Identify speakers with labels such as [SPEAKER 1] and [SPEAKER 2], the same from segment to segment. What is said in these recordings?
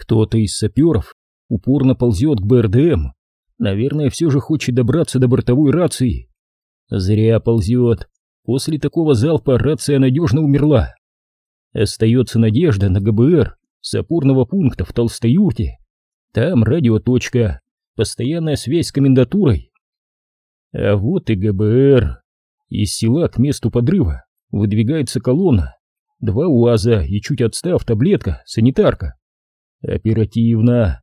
[SPEAKER 1] Кто-то из саперов упорно ползет к БРДМ. Наверное, все же хочет добраться до бортовой рации. Зря ползет. После такого залпа рация надежно умерла. Остается надежда на ГБР с опорного пункта в Толстоюрте. Там радиоточка, постоянная связь с комендатурой. А вот и ГБР. Из села к месту подрыва выдвигается колонна. Два УАЗа и чуть отстав таблетка, санитарка. Оперативно.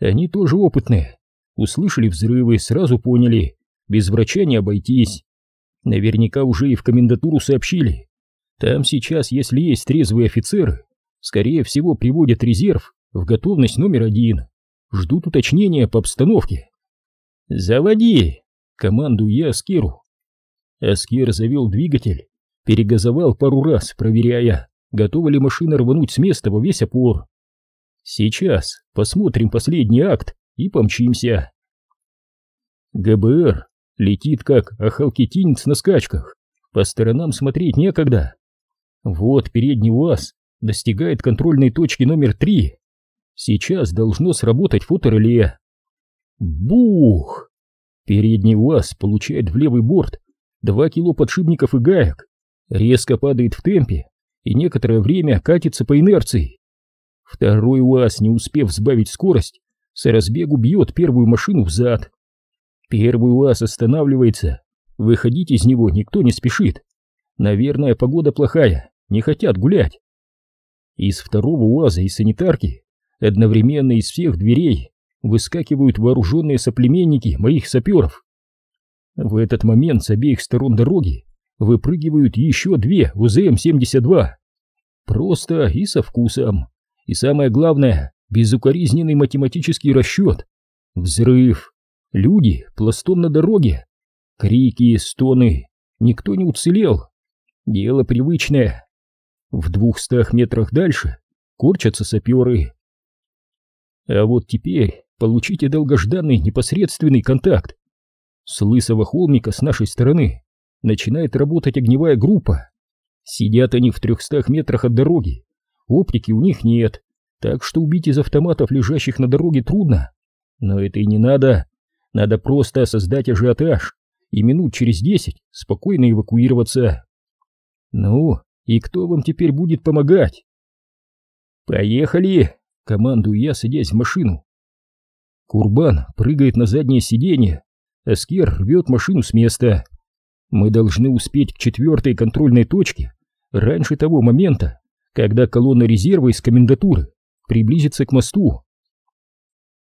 [SPEAKER 1] Они тоже опытные. Услышали взрывы, сразу поняли. Без врача не обойтись. Наверняка уже и в комендатуру сообщили. Там сейчас, если есть трезвые офицеры, скорее всего приводят резерв в готовность номер один. Ждут уточнения по обстановке. «Заводи!» — командую я Аскеру. Аскер завел двигатель, перегазовал пару раз, проверяя, готова ли машина рвануть с места во весь опор. Сейчас посмотрим последний акт и помчимся. ГБР летит как охалкетинец на скачках, по сторонам смотреть некогда. Вот передний УАЗ достигает контрольной точки номер три. Сейчас должно сработать фотореле. Бух! Передний УАЗ получает в левый борт два кило подшипников и гаек, резко падает в темпе и некоторое время катится по инерции. Второй УАЗ, не успев сбавить скорость, с разбегу бьет первую машину в зад. Первый УАЗ останавливается, выходить из него никто не спешит. Наверное, погода плохая, не хотят гулять. Из второго УАЗа и санитарки одновременно из всех дверей выскакивают вооруженные соплеменники моих саперов. В этот момент с обеих сторон дороги выпрыгивают еще две УЗМ-72. Просто и со вкусом. И самое главное, безукоризненный математический расчет. Взрыв. Люди пластом на дороге. Крики, стоны. Никто не уцелел. Дело привычное. В двухстах метрах дальше корчатся саперы. А вот теперь получите долгожданный непосредственный контакт. С лысого холмика с нашей стороны начинает работать огневая группа. Сидят они в трехстах метрах от дороги, Оптики у них нет, так что убить из автоматов, лежащих на дороге, трудно. Но это и не надо. Надо просто создать ажиотаж и минут через десять спокойно эвакуироваться. Ну, и кто вам теперь будет помогать? Поехали! Командую я, садясь в машину. Курбан прыгает на заднее сиденье, Аскер рвет машину с места. Мы должны успеть к четвертой контрольной точке раньше того момента, когда колонна резерва из комендатуры приблизится к мосту.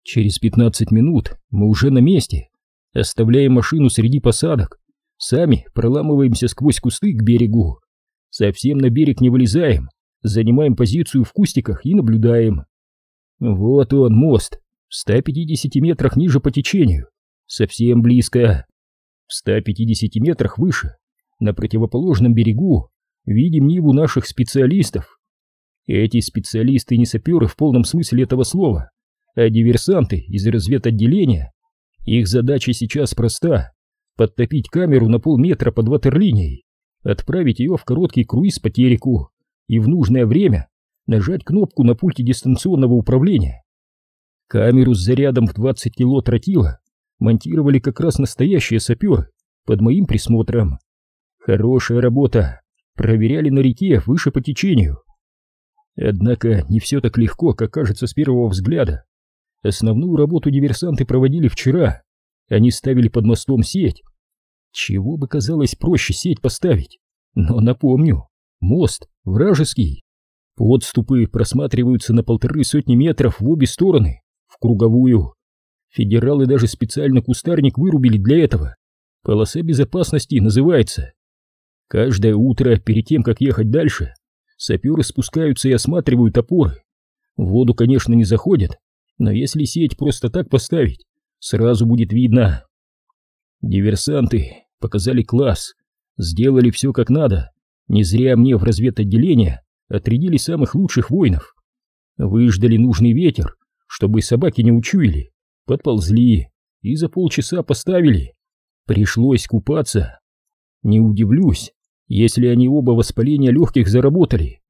[SPEAKER 1] Через 15 минут мы уже на месте, оставляем машину среди посадок, сами проламываемся сквозь кусты к берегу, совсем на берег не вылезаем, занимаем позицию в кустиках и наблюдаем. Вот он, мост, в 150 метрах ниже по течению, совсем близко. В 150 метрах выше, на противоположном берегу, видим Ниву наших специалистов. Эти специалисты не саперы в полном смысле этого слова, а диверсанты из разведотделения. Их задача сейчас проста — подтопить камеру на полметра под ватерлинией, отправить ее в короткий круиз по тереку и в нужное время нажать кнопку на пульте дистанционного управления. Камеру с зарядом в 20 кило тротила монтировали как раз настоящие саперы под моим присмотром. Хорошая работа проверяли на реке выше по течению. Однако не все так легко, как кажется с первого взгляда. Основную работу диверсанты проводили вчера. Они ставили под мостом сеть. Чего бы казалось проще сеть поставить? Но напомню, мост вражеский. Подступы просматриваются на полторы сотни метров в обе стороны, в круговую. Федералы даже специально кустарник вырубили для этого. Полоса безопасности называется. Каждое утро, перед тем, как ехать дальше, саперы спускаются и осматривают опоры. В воду, конечно, не заходят, но если сеть просто так поставить, сразу будет видно. Диверсанты показали класс, сделали все как надо. Не зря мне в разведотделение отрядили самых лучших воинов. Выждали нужный ветер, чтобы собаки не учуяли, подползли и за полчаса поставили. Пришлось купаться. Не удивлюсь, если они оба воспаления легких заработали.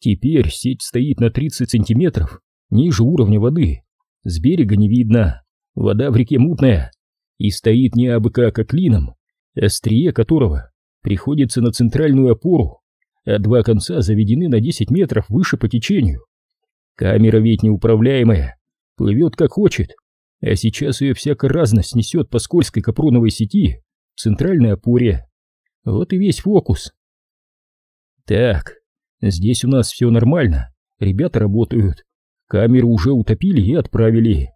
[SPEAKER 1] Теперь сеть стоит на 30 сантиметров ниже уровня воды. С берега не видно, вода в реке мутная, и стоит не абы как, а клином, острие которого приходится на центральную опору, а два конца заведены на 10 метров выше по течению. Камера ведь неуправляемая, плывет как хочет, а сейчас ее всяко разно снесет по скользкой капроновой сети в центральной опоре. Вот и весь фокус. Так, здесь у нас все нормально, ребята работают, камеру уже утопили и отправили.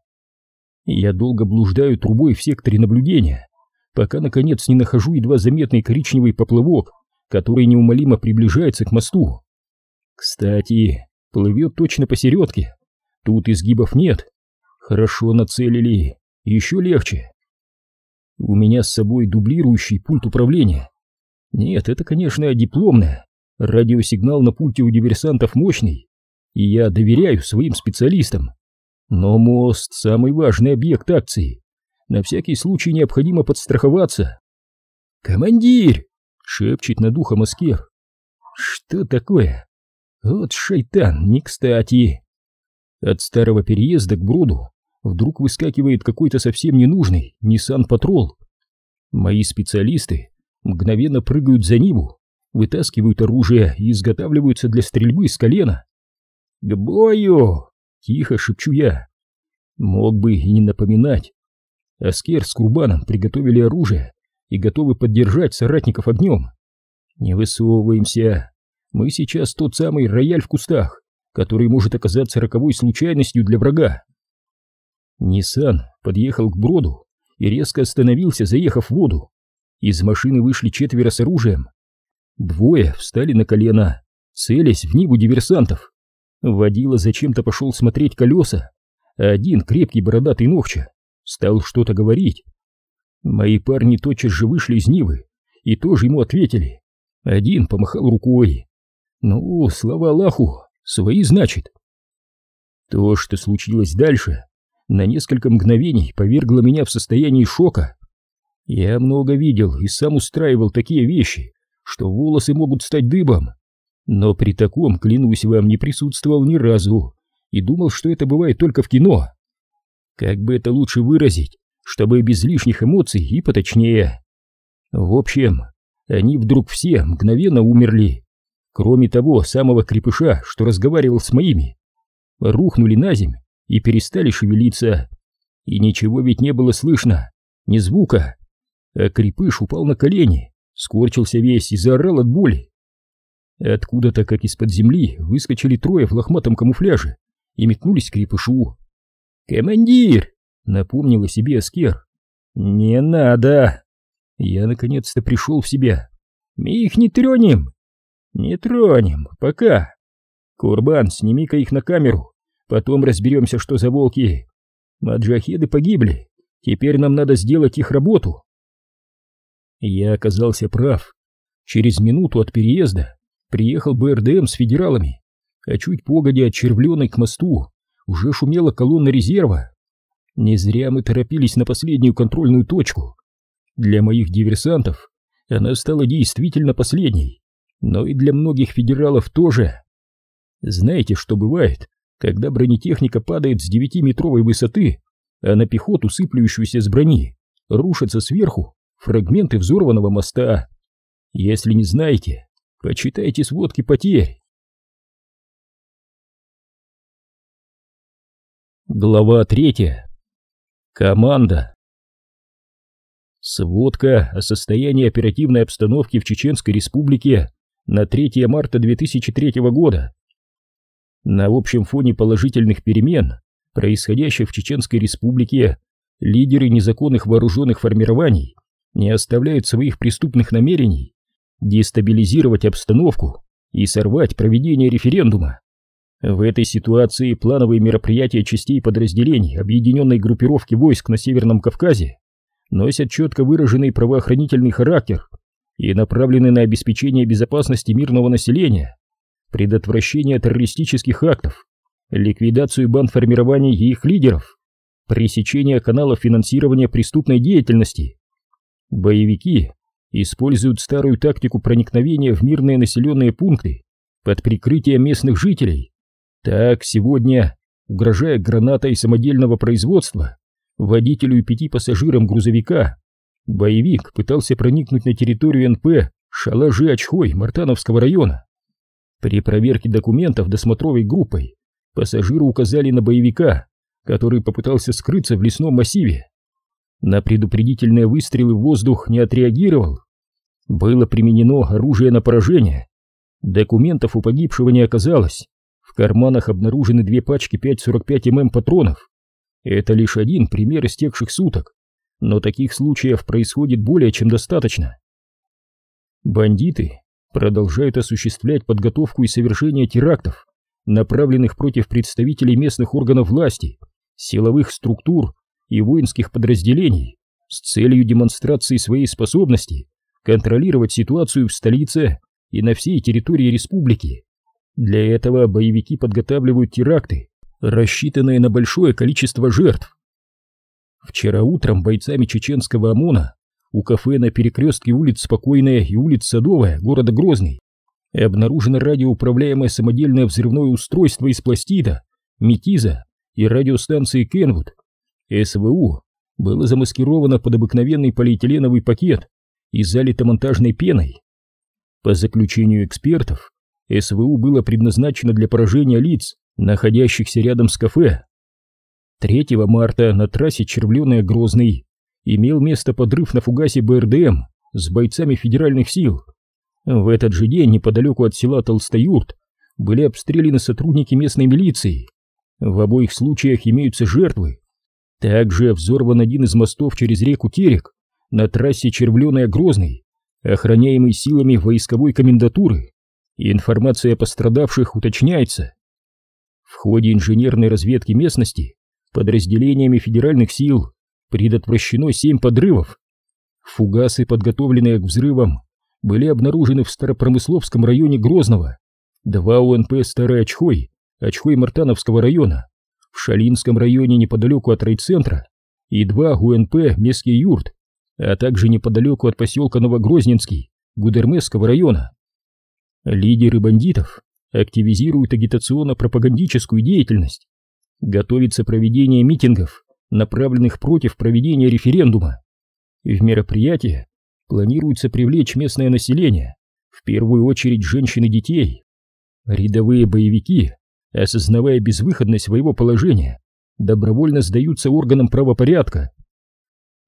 [SPEAKER 1] Я долго блуждаю трубой в секторе наблюдения, пока наконец не нахожу едва заметный коричневый поплавок, который неумолимо приближается к мосту. Кстати, плывет точно посередке, тут изгибов нет. Хорошо нацелили, еще легче. У меня с собой дублирующий пульт управления. Нет, это, конечно, дипломное. Радиосигнал на пульте у диверсантов мощный, и я доверяю своим специалистам. Но мост — самый важный объект акции. На всякий случай необходимо подстраховаться. «Командир!» — шепчет над ухом Аскер. «Что такое?» «Вот шайтан, не кстати!» От старого переезда к броду вдруг выскакивает какой-то совсем ненужный Nissan Patrol. Мои специалисты мгновенно прыгают за Ниву, вытаскивают оружие и изготавливаются для стрельбы с колена. «К бою!» — тихо шепчу я. Мог бы и не напоминать. Аскер с Курбаном приготовили оружие и готовы поддержать соратников огнем. Не высовываемся. Мы сейчас тот самый рояль в кустах, который может оказаться роковой случайностью для врага. Ниссан подъехал к броду и резко остановился, заехав в воду. Из машины вышли четверо с оружием. Двое встали на колено, целясь в ниву диверсантов. Водила зачем-то пошел смотреть колеса, а один, крепкий бородатый ногча, стал что-то говорить. Мои парни тотчас же вышли из Нивы и тоже ему ответили. Один помахал рукой. Ну, слава Аллаху, свои значит. То, что случилось дальше, на несколько мгновений повергло меня в состояние шока. Я много видел и сам устраивал такие вещи, что волосы могут стать дыбом. Но при таком, клянусь вам, не присутствовал ни разу и думал, что это бывает только в кино. Как бы это лучше выразить, чтобы без лишних эмоций и поточнее. В общем, они вдруг все мгновенно умерли. Кроме того самого крепыша, что разговаривал с моими. Рухнули на земь и перестали шевелиться. И ничего ведь не было слышно, ни звука. А крепыш упал на колени, скорчился весь и заорал от боли. Откуда-то, как из-под земли, выскочили трое в лохматом камуфляже и метнулись к крепышу. «Командир!» — напомнил о себе Аскер. «Не надо!» Я наконец-то пришел в себя. «Мы их не тронем!» «Не тронем, пока!» «Курбан, сними-ка их на камеру, потом разберемся, что за волки!» «Маджахеды погибли, теперь нам надо сделать их работу!» Я оказался прав. Через минуту от переезда приехал БРДМ с федералами, а чуть погодя от Червленой к мосту уже шумела колонна резерва. Не зря мы торопились на последнюю контрольную точку. Для моих диверсантов она стала действительно последней, но и для многих федералов тоже. Знаете, что бывает, когда бронетехника падает с девятиметровой высоты, а на пехоту, сыплющуюся с брони, рушатся сверху фрагменты взорванного моста? Если не знаете, Почитайте сводки потерь. Глава третья. Команда. Сводка о состоянии оперативной обстановки в Чеченской Республике на 3 марта 2003 года. На общем фоне положительных перемен, происходящих в Чеченской Республике, лидеры незаконных вооруженных формирований не оставляют своих преступных намерений дестабилизировать обстановку и сорвать проведение референдума. В этой ситуации плановые мероприятия частей подразделений объединенной группировки войск на Северном Кавказе носят четко выраженный правоохранительный характер и направлены на обеспечение безопасности мирного населения, предотвращение террористических актов, ликвидацию бандформирований и их лидеров, пресечение каналов финансирования преступной деятельности. Боевики используют старую тактику проникновения в мирные населенные пункты под прикрытием местных жителей. Так сегодня, угрожая гранатой самодельного производства, водителю и пяти пассажирам грузовика, боевик пытался проникнуть на территорию НП Шалажи Очхой Мартановского района. При проверке документов досмотровой группой пассажиры указали на боевика, который попытался скрыться в лесном массиве. На предупредительные выстрелы в воздух не отреагировал. Было применено оружие на поражение. Документов у погибшего не оказалось. В карманах обнаружены две пачки 5,45 мм патронов. Это лишь один пример истекших суток, но таких случаев происходит более чем достаточно. Бандиты продолжают осуществлять подготовку и совершение терактов, направленных против представителей местных органов власти, силовых структур и воинских подразделений с целью демонстрации своей способности контролировать ситуацию в столице и на всей территории республики. Для этого боевики подготавливают теракты, рассчитанные на большое количество жертв. Вчера утром бойцами чеченского ОМОНа у кафе на перекрестке улиц Спокойная и улиц Садовая города Грозный обнаружено радиоуправляемое самодельное взрывное устройство из пластида, метиза и радиостанции Кенвуд. СВУ было замаскировано под обыкновенный полиэтиленовый пакет и залито монтажной пеной. По заключению экспертов, СВУ было предназначено для поражения лиц, находящихся рядом с кафе. 3 марта на трассе Червленая-Грозный имел место подрыв на фугасе БРДМ с бойцами федеральных сил. В этот же день неподалеку от села Толстоюрт были обстреляны сотрудники местной милиции. В обоих случаях имеются жертвы. Также взорван один из мостов через реку Терек на трассе Червленая-Грозный, охраняемый силами войсковой комендатуры. Информация о пострадавших уточняется. В ходе инженерной разведки местности подразделениями федеральных сил предотвращено семь подрывов. Фугасы, подготовленные к взрывам, были обнаружены в Старопромысловском районе Грозного, два УНП Старой Очхой, Очхой Мартановского района, в Шалинском районе неподалеку от райцентра и два УНП Месский Юрт, а также неподалеку от поселка Новогрозненский Гудермесского района. Лидеры бандитов активизируют агитационно-пропагандическую деятельность, готовится проведение митингов направленных против проведения референдума. В мероприятие планируется привлечь местное население, в первую очередь женщин и детей. Рядовые боевики, осознавая безвыходность своего положения, добровольно сдаются органам правопорядка.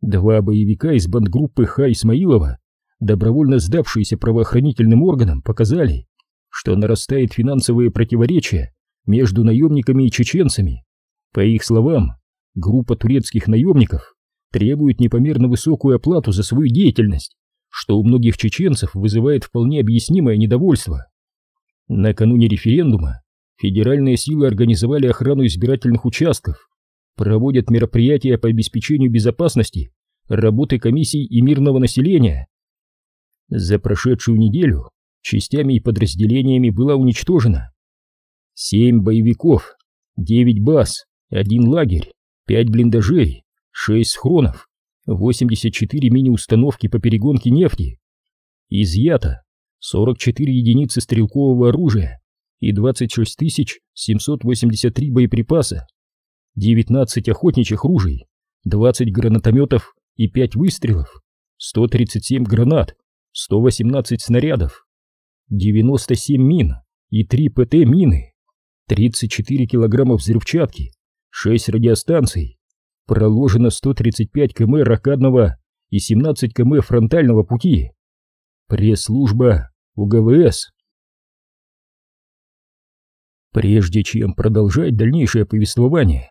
[SPEAKER 1] Два боевика из бандгруппы Ха Исмаилова, добровольно сдавшиеся правоохранительным органам, показали, что нарастает финансовые противоречия между наемниками и чеченцами. По их словам, группа турецких наемников требует непомерно высокую оплату за свою деятельность, что у многих чеченцев вызывает вполне объяснимое недовольство. Накануне референдума федеральные силы организовали охрану избирательных участков, проводят мероприятия по обеспечению безопасности, работы комиссий и мирного населения. За прошедшую неделю частями и подразделениями была уничтожена семь боевиков, девять баз, один лагерь, 5 блиндажей, 6 схронов, 84 мини-установки по перегонке нефти. Изъято 44 единицы стрелкового оружия и 26 783 боеприпаса, 19 охотничьих ружей, 20 гранатометов и 5 выстрелов, 137 гранат, 118 снарядов, 97 мин и 3 ПТ-мины, 34 килограмма взрывчатки, 6 радиостанций, проложено 135 км ракадного и 17 км фронтального пути. Пресс-служба УГВС. Прежде чем продолжать дальнейшее повествование,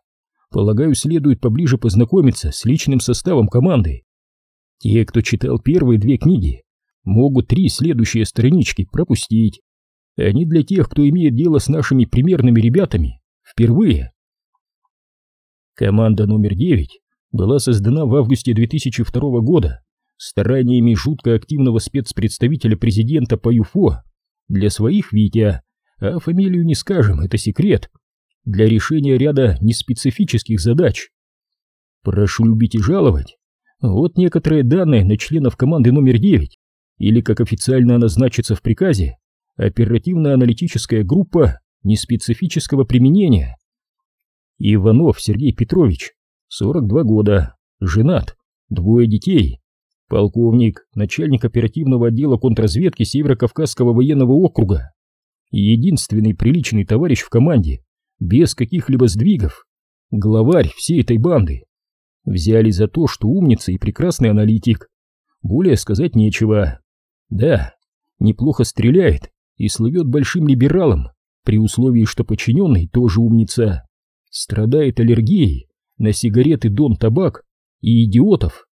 [SPEAKER 1] полагаю, следует поближе познакомиться с личным составом команды. Те, кто читал первые две книги, могут три следующие странички пропустить. Они для тех, кто имеет дело с нашими примерными ребятами, впервые. Команда номер 9 была создана в августе 2002 года стараниями жутко активного спецпредставителя президента по ЮФО для своих Витя, а фамилию не скажем, это секрет, для решения ряда неспецифических задач. Прошу любить и жаловать. Вот некоторые данные на членов команды номер 9, или, как официально она значится в приказе, оперативно-аналитическая группа неспецифического применения. Иванов Сергей Петрович, 42 года, женат, двое детей, полковник, начальник оперативного отдела контрразведки Северо-Кавказского военного округа, единственный приличный товарищ в команде, без каких-либо сдвигов, главарь всей этой банды. Взяли за то, что умница и прекрасный аналитик. Более сказать нечего. Да, неплохо стреляет и слывет большим либералом, при условии, что подчиненный тоже умница. Страдает аллергией на сигареты, дом, табак и идиотов.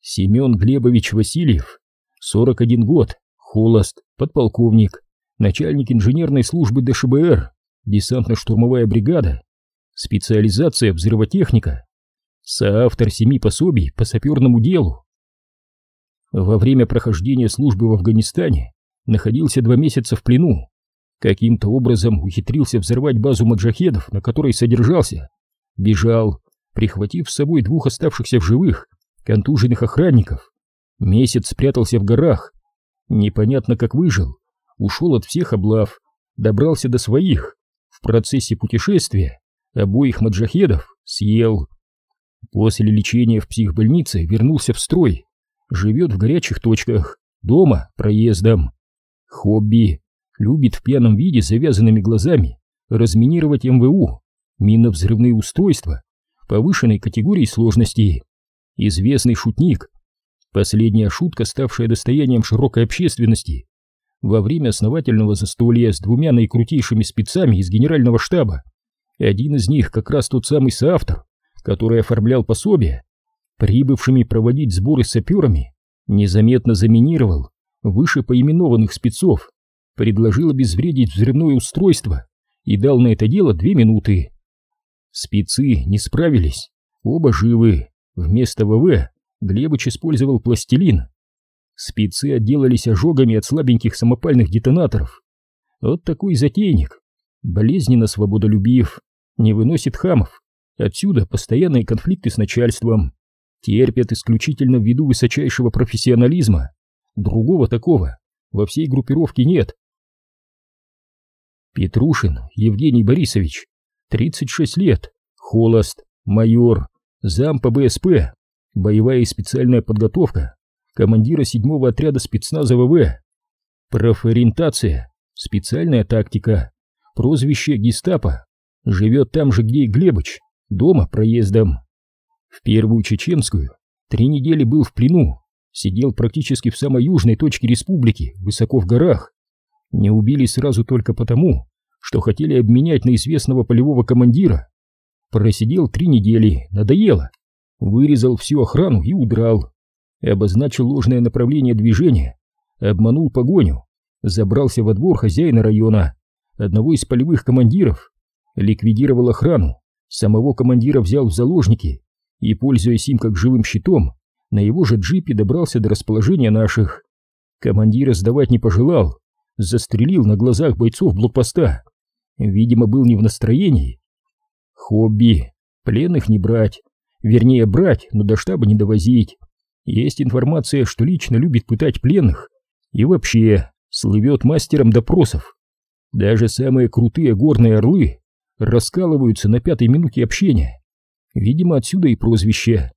[SPEAKER 1] Семен Глебович Васильев, 41 год, холост, подполковник, начальник инженерной службы ДШБР, десантно-штурмовая бригада, специализация взрывотехника, соавтор семи пособий по саперному делу. Во время прохождения службы в Афганистане находился два месяца в плену, каким-то образом ухитрился взорвать базу маджахедов, на которой содержался, бежал, прихватив с собой двух оставшихся в живых контуженных охранников, месяц спрятался в горах, непонятно как выжил, ушел от всех облав, добрался до своих, в процессе путешествия обоих маджахедов съел. После лечения в психбольнице вернулся в строй, живет в горячих точках, дома проездом. Хобби любит в пьяном виде завязанными глазами разминировать МВУ, минно-взрывные устройства повышенной категории сложности. Известный шутник. Последняя шутка, ставшая достоянием широкой общественности, во время основательного застолья с двумя наикрутейшими спецами из генерального штаба. Один из них как раз тот самый соавтор, который оформлял пособие, прибывшими проводить сборы с саперами, незаметно заминировал выше поименованных спецов, предложил обезвредить взрывное устройство и дал на это дело две минуты. Спецы не справились, оба живы. Вместо ВВ Глебыч использовал пластилин, Спецы отделались ожогами от слабеньких самопальных детонаторов. Вот такой затейник. Болезненно свободолюбив, не выносит хамов. Отсюда постоянные конфликты с начальством. Терпят исключительно ввиду высочайшего профессионализма. Другого такого во всей группировке нет. Петрушин Евгений Борисович, 36 лет, холост, майор, зам по БСП, боевая и специальная подготовка, командира седьмого отряда спецназа ВВ. Профориентация, специальная тактика, прозвище гестапо. Живет там же, где и Глебыч, дома проездом. В первую чеченскую три недели был в плену, сидел практически в самой южной точке республики, высоко в горах. Не убили сразу только потому, что хотели обменять на известного полевого командира. Просидел три недели, надоело. Вырезал всю охрану и удрал обозначил ложное направление движения, обманул погоню, забрался во двор хозяина района, одного из полевых командиров, ликвидировал охрану, самого командира взял в заложники и, пользуясь им как живым щитом, на его же джипе добрался до расположения наших. Командира сдавать не пожелал, застрелил на глазах бойцов блокпоста. Видимо, был не в настроении. Хобби. Пленных не брать. Вернее, брать, но до штаба не довозить. Есть информация, что лично любит пытать пленных и вообще слывет мастером допросов. Даже самые крутые горные орлы раскалываются на пятой минуте общения. Видимо, отсюда и прозвище.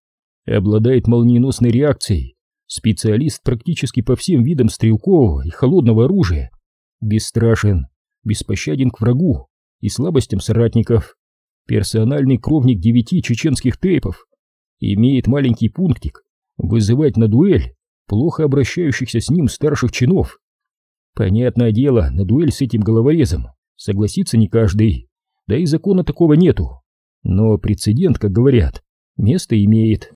[SPEAKER 1] Обладает молниеносной реакцией, специалист практически по всем видам стрелкового и холодного оружия. Бесстрашен, беспощаден к врагу и слабостям соратников. Персональный кровник девяти чеченских тейпов. Имеет маленький пунктик вызывать на дуэль плохо обращающихся с ним старших чинов. Понятное дело, на дуэль с этим головорезом согласится не каждый, да и закона такого нету. Но прецедент, как говорят, место имеет.